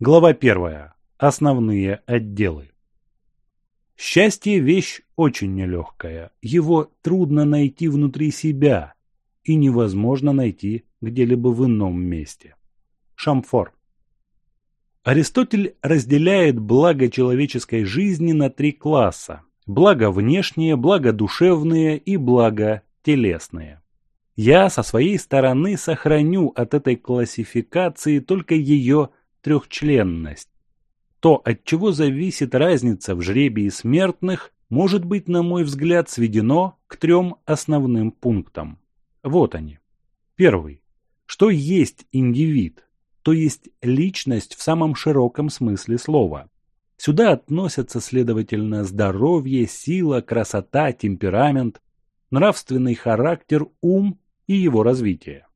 Глава 1. Основные отделы. Счастье – вещь очень нелегкая. Его трудно найти внутри себя и невозможно найти где-либо в ином месте. Шамфор. Аристотель разделяет благо человеческой жизни на три класса – благо внешние, благо душевные и благо телесные. Я со своей стороны сохраню от этой классификации только ее трехчленность. То, от чего зависит разница в жребии смертных, может быть, на мой взгляд, сведено к трем основным пунктам. Вот они. Первый. Что есть индивид, то есть личность в самом широком смысле слова. Сюда относятся, следовательно, здоровье, сила, красота, темперамент, нравственный характер, ум и его развитие.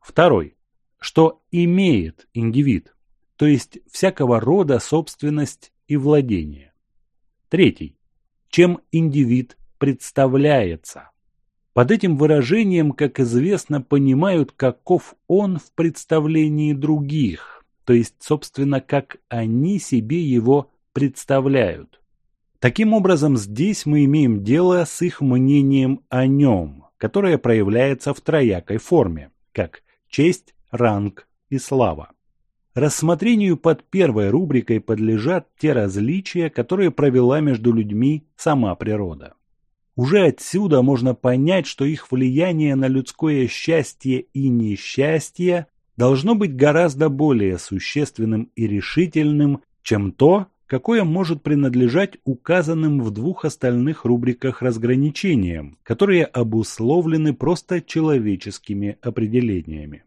Второй. Что имеет индивид, то есть всякого рода собственность и владение. Третий. Чем индивид представляется. Под этим выражением, как известно, понимают, каков он в представлении других, то есть, собственно, как они себе его представляют. Таким образом, здесь мы имеем дело с их мнением о нем, которая проявляется в троякой форме, как честь, ранг и слава. Рассмотрению под первой рубрикой подлежат те различия, которые провела между людьми сама природа. Уже отсюда можно понять, что их влияние на людское счастье и несчастье должно быть гораздо более существенным и решительным, чем то, какое может принадлежать указанным в двух остальных рубриках разграничениям, которые обусловлены просто человеческими определениями.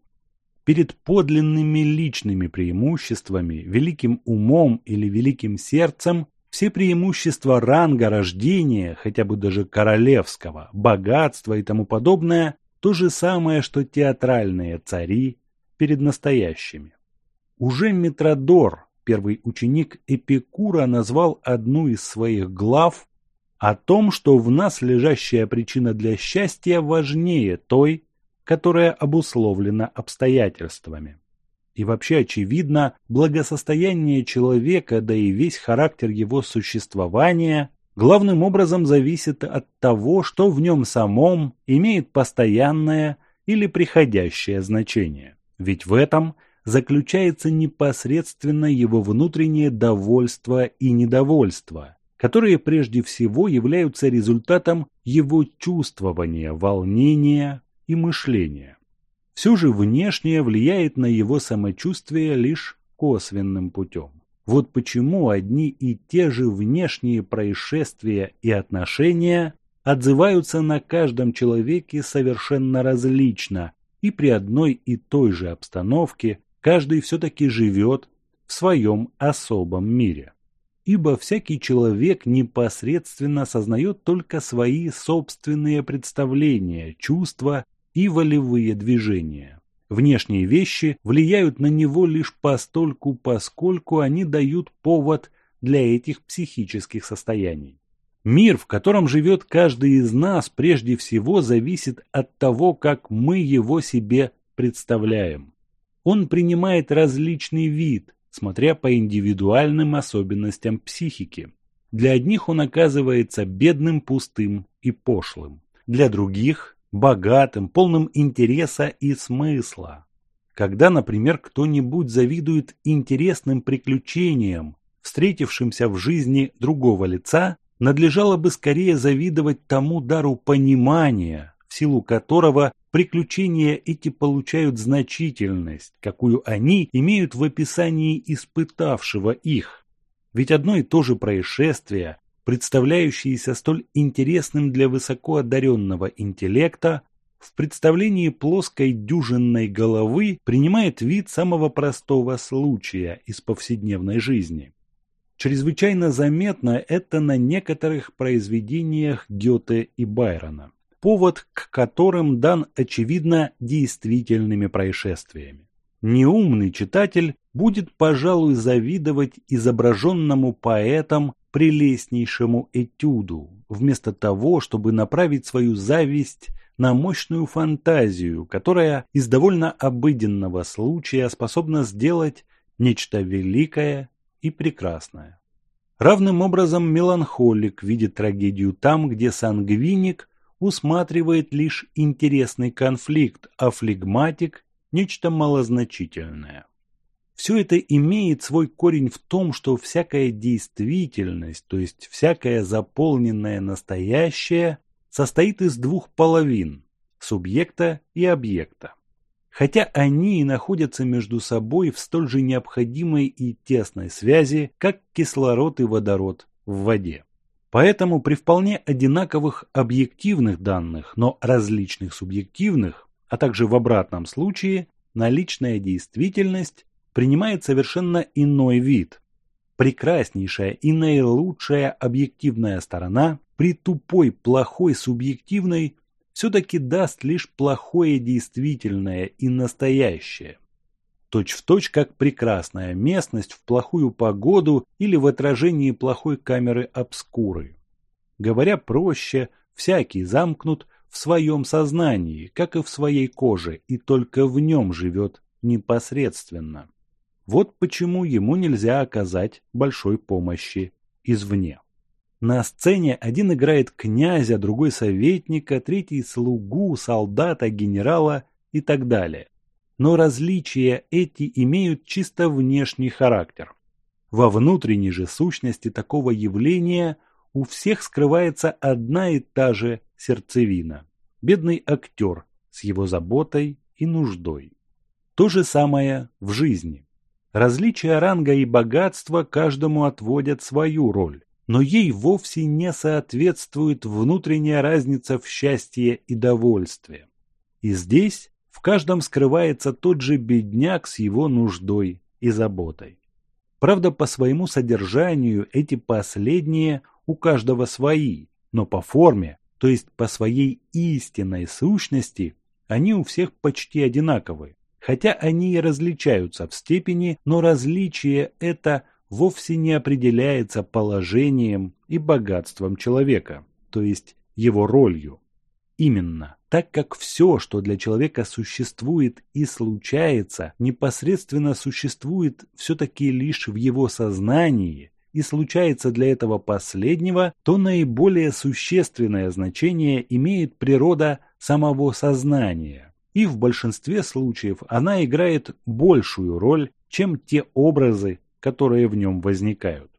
Перед подлинными личными преимуществами, великим умом или великим сердцем все преимущества ранга рождения, хотя бы даже королевского, богатства и тому подобное, то же самое, что театральные цари перед настоящими. Уже Митродор, первый ученик Эпикура назвал одну из своих глав о том, что в нас лежащая причина для счастья важнее той, которая обусловлена обстоятельствами. И вообще очевидно, благосостояние человека, да и весь характер его существования главным образом зависит от того, что в нем самом имеет постоянное или приходящее значение. Ведь в этом – заключается непосредственно его внутреннее довольство и недовольство, которые прежде всего являются результатом его чувствования, волнения и мышления. Все же внешнее влияет на его самочувствие лишь косвенным путем. Вот почему одни и те же внешние происшествия и отношения отзываются на каждом человеке совершенно различно и при одной и той же обстановке каждый все-таки живет в своем особом мире. Ибо всякий человек непосредственно сознает только свои собственные представления, чувства и волевые движения. Внешние вещи влияют на него лишь постольку, поскольку они дают повод для этих психических состояний. Мир, в котором живет каждый из нас, прежде всего зависит от того, как мы его себе представляем он принимает различный вид, смотря по индивидуальным особенностям психики. Для одних он оказывается бедным, пустым и пошлым. Для других – богатым, полным интереса и смысла. Когда, например, кто-нибудь завидует интересным приключениям, встретившимся в жизни другого лица, надлежало бы скорее завидовать тому дару понимания, в силу которого приключения эти получают значительность, какую они имеют в описании испытавшего их. Ведь одно и то же происшествие, представляющееся столь интересным для высокоодаренного интеллекта, в представлении плоской дюжинной головы принимает вид самого простого случая из повседневной жизни. Чрезвычайно заметно это на некоторых произведениях Гёте и Байрона повод к которым дан очевидно действительными происшествиями. Неумный читатель будет, пожалуй, завидовать изображенному поэтом прелестнейшему этюду, вместо того, чтобы направить свою зависть на мощную фантазию, которая из довольно обыденного случая способна сделать нечто великое и прекрасное. Равным образом меланхолик видит трагедию там, где сангвиник усматривает лишь интересный конфликт, а флегматик – нечто малозначительное. Все это имеет свой корень в том, что всякая действительность, то есть всякое заполненное настоящее, состоит из двух половин – субъекта и объекта. Хотя они и находятся между собой в столь же необходимой и тесной связи, как кислород и водород в воде. Поэтому при вполне одинаковых объективных данных, но различных субъективных, а также в обратном случае, наличная действительность принимает совершенно иной вид. Прекраснейшая и наилучшая объективная сторона при тупой, плохой субъективной все-таки даст лишь плохое действительное и настоящее. Точь в точь, как прекрасная местность в плохую погоду или в отражении плохой камеры обскуры. Говоря проще, всякий замкнут в своем сознании, как и в своей коже, и только в нем живет непосредственно. Вот почему ему нельзя оказать большой помощи извне. На сцене один играет князя, другой советника, третий слугу, солдата, генерала и так далее. Но различия эти имеют чисто внешний характер. Во внутренней же сущности такого явления у всех скрывается одна и та же сердцевина. Бедный актер с его заботой и нуждой. То же самое в жизни. Различия ранга и богатства каждому отводят свою роль, но ей вовсе не соответствует внутренняя разница в счастье и довольстве. И здесь в каждом скрывается тот же бедняк с его нуждой и заботой. Правда, по своему содержанию эти последние у каждого свои, но по форме, то есть по своей истинной сущности, они у всех почти одинаковы хотя они и различаются в степени, но различие это вовсе не определяется положением и богатством человека, то есть его ролью. Именно, так как все, что для человека существует и случается, непосредственно существует все-таки лишь в его сознании и случается для этого последнего, то наиболее существенное значение имеет природа самого сознания, и в большинстве случаев она играет большую роль, чем те образы, которые в нем возникают.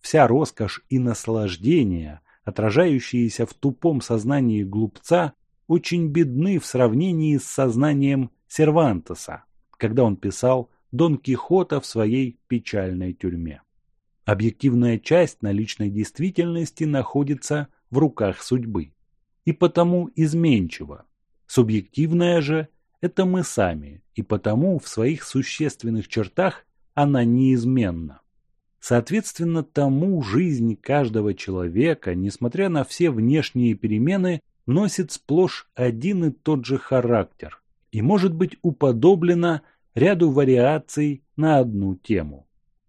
Вся роскошь и наслаждение, отражающиеся в тупом сознании глупца, очень бедны в сравнении с сознанием Сервантеса, когда он писал Дон Кихота в своей печальной тюрьме. Объективная часть наличной действительности находится в руках судьбы и потому изменчива, Субъективная же – это мы сами, и потому в своих существенных чертах она неизменна. Соответственно тому жизнь каждого человека, несмотря на все внешние перемены, носит сплошь один и тот же характер и может быть уподоблена ряду вариаций на одну тему.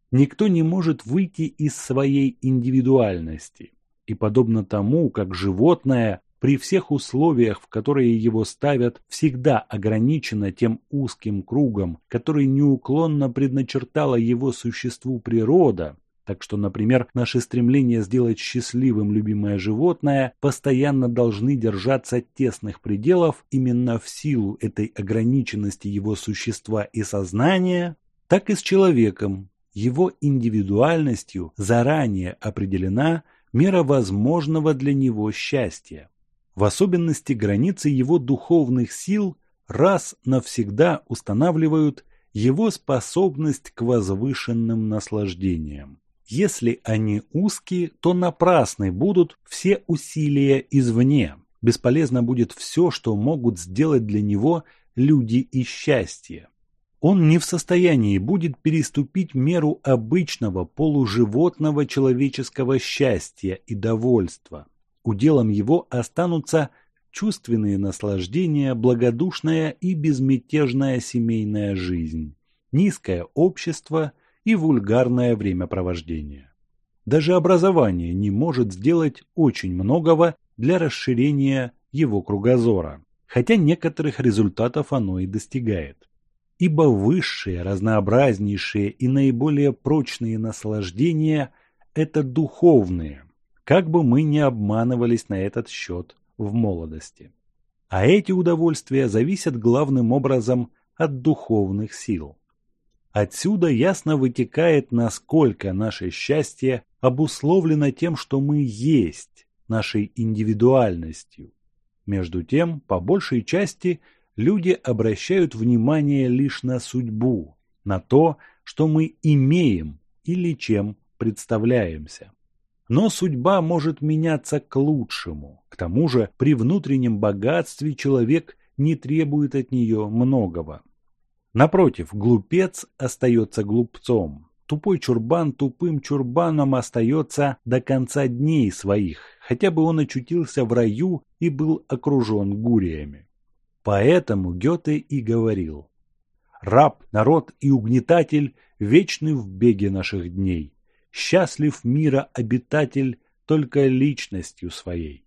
Никто не может выйти из своей индивидуальности, и подобно тому, как животное при всех условиях, в которые его ставят, всегда ограничено тем узким кругом, который неуклонно предначертала его существу природа, так что, например, наши стремления сделать счастливым любимое животное постоянно должны держаться тесных пределов именно в силу этой ограниченности его существа и сознания, так и с человеком. Его индивидуальностью заранее определена мера возможного для него счастья в особенности границы его духовных сил раз навсегда устанавливают его способность к возвышенным наслаждениям. Если они узкие, то напрасны будут все усилия извне. Бесполезно будет все, что могут сделать для него люди и счастье. Он не в состоянии будет переступить меру обычного полуживотного человеческого счастья и довольства уделом его останутся чувственные наслаждения, благодушная и безмятежная семейная жизнь, низкое общество и вульгарное времяпровождение. Даже образование не может сделать очень многого для расширения его кругозора, хотя некоторых результатов оно и достигает. ибо высшие, разнообразнейшие и наиболее прочные наслаждения – это духовные, как бы мы ни обманывались на этот счет в молодости. А эти удовольствия зависят главным образом от духовных сил. Отсюда ясно вытекает, насколько наше счастье обусловлено тем, что мы есть, нашей индивидуальностью. Между тем, по большей части, люди обращают внимание лишь на судьбу, на то, что мы имеем или чем представляемся. Но судьба может меняться к лучшему. К тому же при внутреннем богатстве человек не требует от нее многого. Напротив, глупец остается глупцом. Тупой чурбан тупым чурбаном остается до конца дней своих, хотя бы он очутился в раю и был окружен гуриями. Поэтому Гёте и говорил «Раб, народ и угнетатель вечны в беге наших дней счастлив мира обитатель только личностью своей.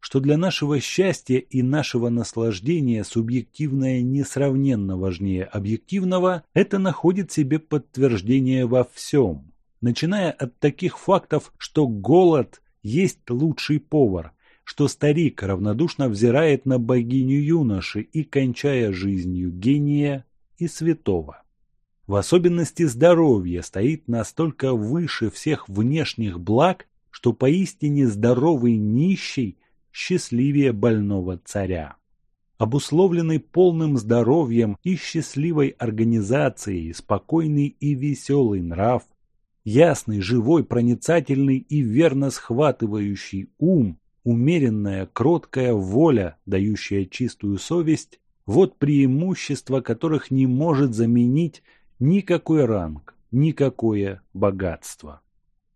Что для нашего счастья и нашего наслаждения субъективное несравненно важнее объективного, это находит себе подтверждение во всем, начиная от таких фактов, что голод есть лучший повар, что старик равнодушно взирает на богиню юноши и кончая жизнью гения и святого. В особенности здоровье стоит настолько выше всех внешних благ, что поистине здоровый нищий счастливее больного царя. Обусловленный полным здоровьем и счастливой организацией, спокойный и веселый нрав, ясный, живой, проницательный и верно схватывающий ум, умеренная, кроткая воля, дающая чистую совесть – вот преимущества, которых не может заменить никакой ранг, никакое богатство.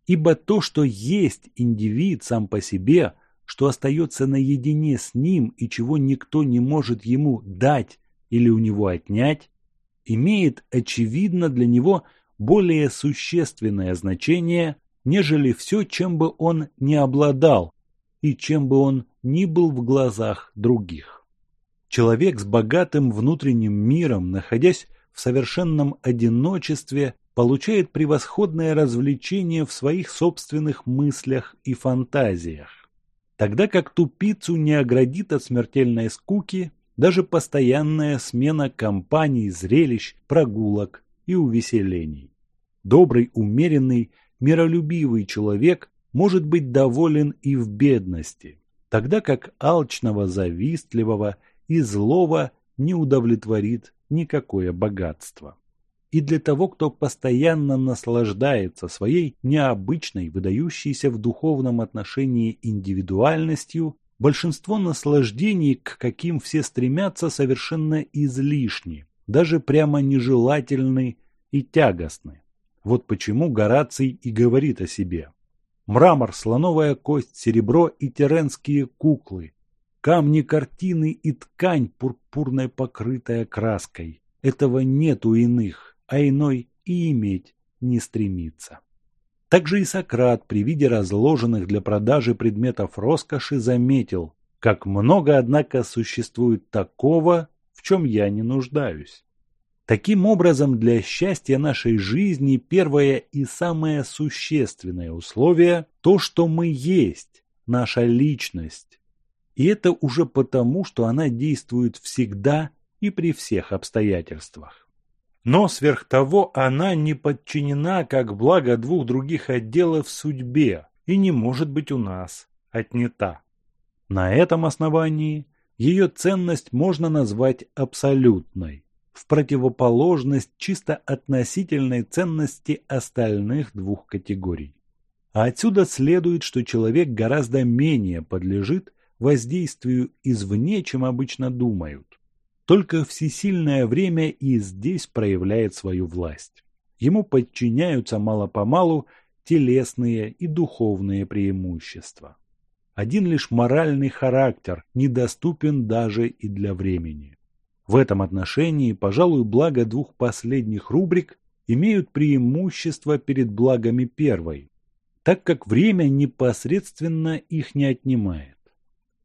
Ибо то, что есть индивид сам по себе, что остается наедине с ним и чего никто не может ему дать или у него отнять, имеет, очевидно, для него более существенное значение, нежели все, чем бы он не обладал и чем бы он ни был в глазах других. Человек с богатым внутренним миром, находясь в совершенном одиночестве получает превосходное развлечение в своих собственных мыслях и фантазиях. Тогда как тупицу не оградит от смертельной скуки даже постоянная смена компаний, зрелищ, прогулок и увеселений. Добрый, умеренный, миролюбивый человек может быть доволен и в бедности, тогда как алчного, завистливого и злого не удовлетворит никакое богатство. И для того, кто постоянно наслаждается своей необычной, выдающейся в духовном отношении индивидуальностью, большинство наслаждений, к каким все стремятся, совершенно излишни, даже прямо нежелательны и тягостны. Вот почему Гораций и говорит о себе. Мрамор, слоновая кость, серебро и теренские куклы, камни картины и ткань пурпурной покрытая краской. Этого нет у иных, а иной и иметь не стремится. Также и Сократ при виде разложенных для продажи предметов роскоши заметил, как много, однако, существует такого, в чем я не нуждаюсь. Таким образом, для счастья нашей жизни первое и самое существенное условие – то, что мы есть, наша личность, и это уже потому, что она действует всегда и при всех обстоятельствах. Но сверх того она не подчинена, как благо двух других отделов, судьбе и не может быть у нас отнята. На этом основании ее ценность можно назвать абсолютной, в противоположность чисто относительной ценности остальных двух категорий. А отсюда следует, что человек гораздо менее подлежит воздействию извне, чем обычно думают. Только всесильное время и здесь проявляет свою власть. Ему подчиняются мало-помалу телесные и духовные преимущества. Один лишь моральный характер недоступен даже и для времени. В этом отношении, пожалуй, благо двух последних рубрик имеют преимущество перед благами первой, так как время непосредственно их не отнимает.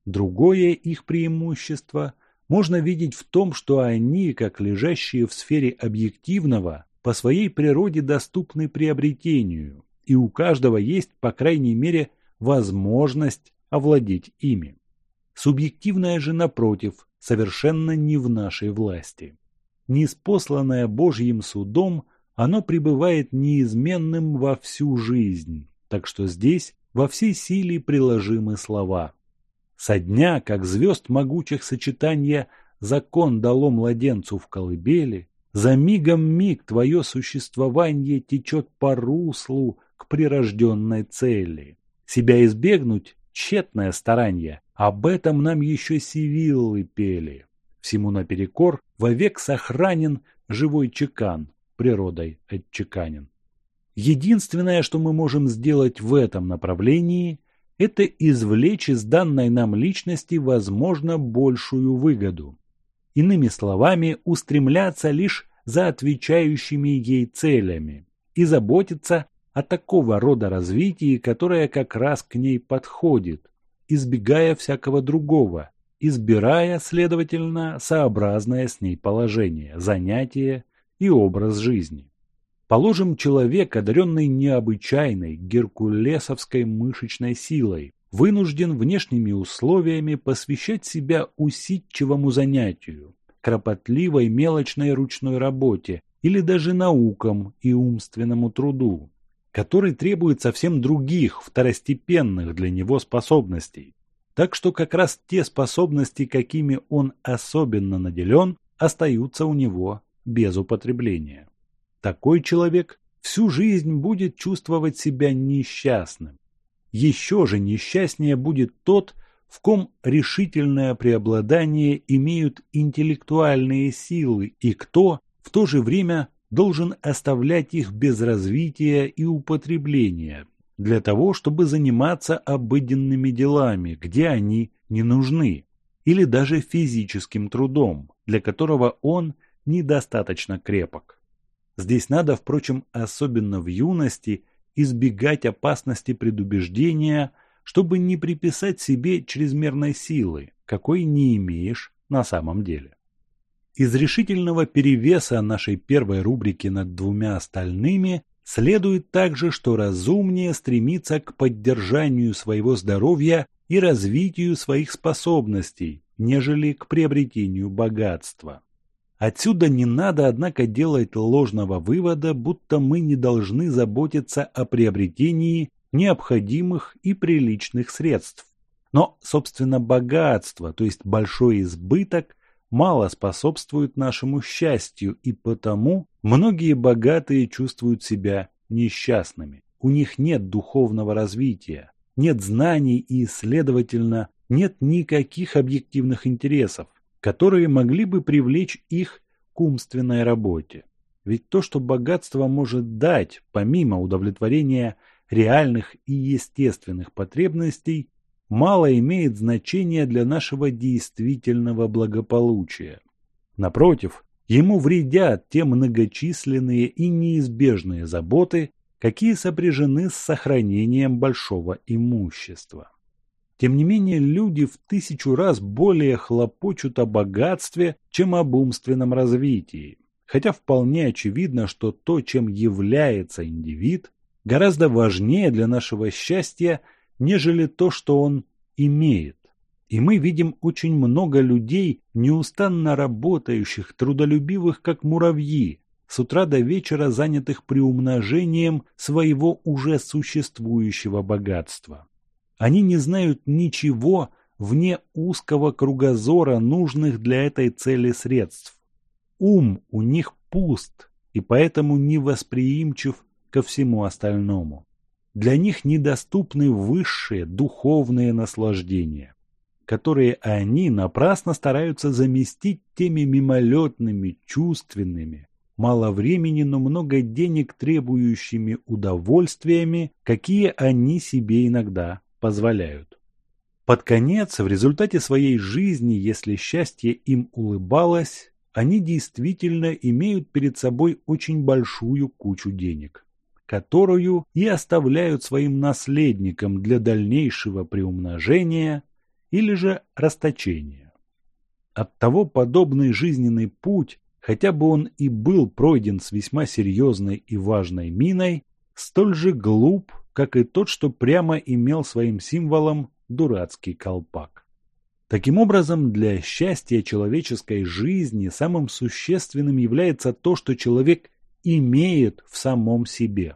Другое их преимущество можно видеть в том, что они, как лежащие в сфере объективного, по своей природе доступны приобретению, и у каждого есть, по крайней мере, возможность овладеть ими. Субъективное же, напротив, совершенно не в нашей власти. Неспосланное Божьим судом, оно пребывает неизменным во всю жизнь, так что здесь во всей силе приложимы слова. Со дня, как звезд могучих сочетания, закон дало младенцу в колыбели, за мигом миг твое существование течет по руслу к прирожденной цели. Себя избегнуть – тщетное старание, об этом нам еще сивиллы пели. Всему наперекор вовек сохранен живой чекан, природой отчеканен. Единственное, что мы можем сделать в этом направлении, это извлечь из данной нам личности, возможно, большую выгоду. Иными словами, устремляться лишь за отвечающими ей целями и заботиться о такого рода развитии, которое как раз к ней подходит, избегая всякого другого, избирая, следовательно, сообразное с ней положение, занятие и образ жизни. Положим, человек, одаренный необычайной геркулесовской мышечной силой, вынужден внешними условиями посвящать себя усидчивому занятию, кропотливой мелочной ручной работе или даже наукам и умственному труду, который требует совсем других, второстепенных для него способностей. Так что как раз те способности, какими он особенно наделен, остаются у него без употребления. Такой человек всю жизнь будет чувствовать себя несчастным. Еще же несчастнее будет тот, в ком решительное преобладание имеют интеллектуальные силы и кто в то же время должен оставлять их без развития и употребления для того, чтобы заниматься обыденными делами, где они не нужны, или даже физическим трудом, для которого он недостаточно крепок. Здесь надо, впрочем, особенно в юности, избегать опасности предубеждения, чтобы не приписать себе чрезмерной силы, какой не имеешь на самом деле. Из решительного перевеса нашей первой рубрики над двумя остальными следует также, что разумнее стремиться к поддержанию своего здоровья и развитию своих способностей, нежели к приобретению богатства. Отсюда не надо, однако, делать ложного вывода, будто мы не должны заботиться о приобретении необходимых и приличных средств. Но, собственно, богатство, то есть большой избыток, мало способствует нашему счастью, и потому многие богатые чувствуют себя несчастными. У них нет духовного развития, нет знаний и, следовательно, нет никаких объективных интересов которые могли бы привлечь их к умственной работе. Ведь то, что богатство может дать, помимо удовлетворения реальных и естественных потребностей, мало имеет значения для нашего действительного благополучия. Напротив, ему вредят те многочисленные и неизбежные заботы, какие сопряжены с сохранением большого имущества. Тем не менее, люди в тысячу раз более хлопочут о богатстве, чем об умственном развитии. Хотя вполне очевидно, что то, чем является индивид, гораздо важнее для нашего счастья, нежели то, что он имеет. И мы видим очень много людей, неустанно работающих, трудолюбивых, как муравьи, с утра до вечера занятых приумножением своего уже существующего богатства. Они не знают ничего вне узкого кругозора нужных для этой цели средств. Ум у них пуст и поэтому невосприимчив ко всему остальному. Для них недоступны высшие духовные наслаждения, которые они напрасно стараются заместить теми мимолетными, чувственными, мало времени, но много денег требующими удовольствиями, какие они себе иногда позволяют. Под конец, в результате своей жизни, если счастье им улыбалось, они действительно имеют перед собой очень большую кучу денег, которую и оставляют своим наследникам для дальнейшего приумножения или же расточения. Оттого подобный жизненный путь, хотя бы он и был пройден с весьма серьезной и важной миной, столь же глуп, как и тот, что прямо имел своим символом дурацкий колпак. Таким образом, для счастья человеческой жизни самым существенным является то, что человек имеет в самом себе.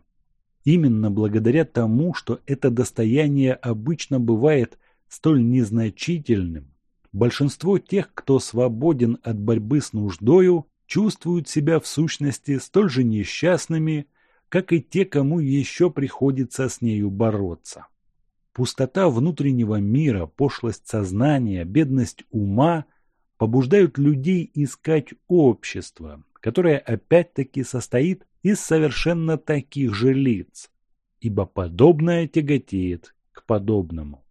Именно благодаря тому, что это достояние обычно бывает столь незначительным, большинство тех, кто свободен от борьбы с нуждою, чувствуют себя в сущности столь же несчастными, как и те, кому еще приходится с нею бороться. Пустота внутреннего мира, пошлость сознания, бедность ума побуждают людей искать общество, которое опять-таки состоит из совершенно таких же лиц, ибо подобное тяготеет к подобному.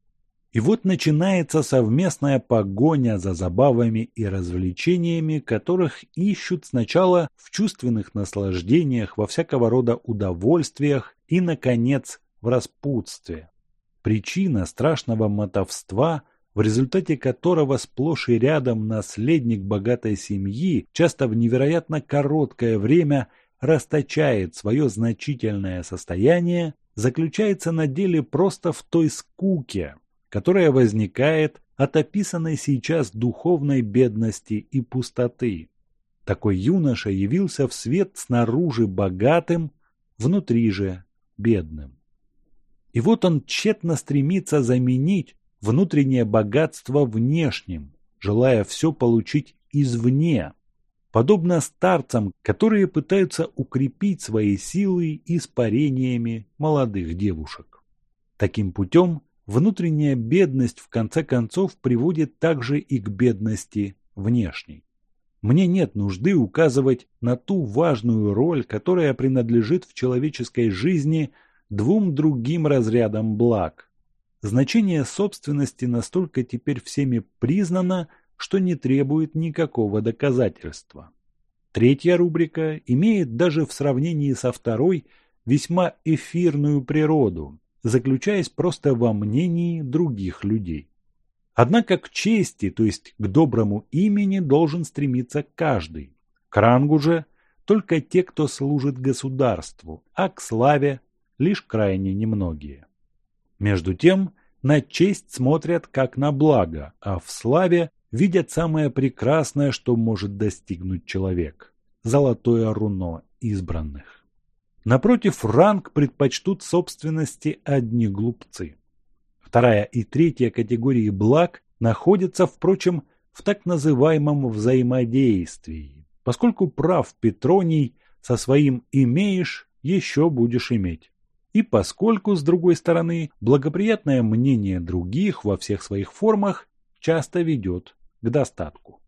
И вот начинается совместная погоня за забавами и развлечениями, которых ищут сначала в чувственных наслаждениях, во всякого рода удовольствиях и, наконец, в распутстве. Причина страшного мотовства, в результате которого сплошь и рядом наследник богатой семьи часто в невероятно короткое время расточает свое значительное состояние, заключается на деле просто в той скуке, которая возникает от описанной сейчас духовной бедности и пустоты. Такой юноша явился в свет снаружи богатым, внутри же бедным. И вот он тщетно стремится заменить внутреннее богатство внешним, желая все получить извне, подобно старцам, которые пытаются укрепить свои силы испарениями молодых девушек. Таким путем внутренняя бедность в конце концов приводит также и к бедности внешней. Мне нет нужды указывать на ту важную роль, которая принадлежит в человеческой жизни двум другим разрядам благ. Значение собственности настолько теперь всеми признано, что не требует никакого доказательства. Третья рубрика имеет даже в сравнении со второй весьма эфирную природу, заключаясь просто во мнении других людей. Однако к чести, то есть к доброму имени, должен стремиться каждый. К рангу же только те, кто служит государству, а к славе лишь крайне немногие. Между тем, на честь смотрят как на благо, а в славе видят самое прекрасное, что может достигнуть человек – золотое руно избранных. Напротив, ранг предпочтут собственности одни глупцы. Вторая и третья категории благ находятся, впрочем, в так называемом взаимодействии, поскольку прав Петроний со своим «имеешь» еще будешь иметь. И поскольку, с другой стороны, благоприятное мнение других во всех своих формах часто ведет к достатку.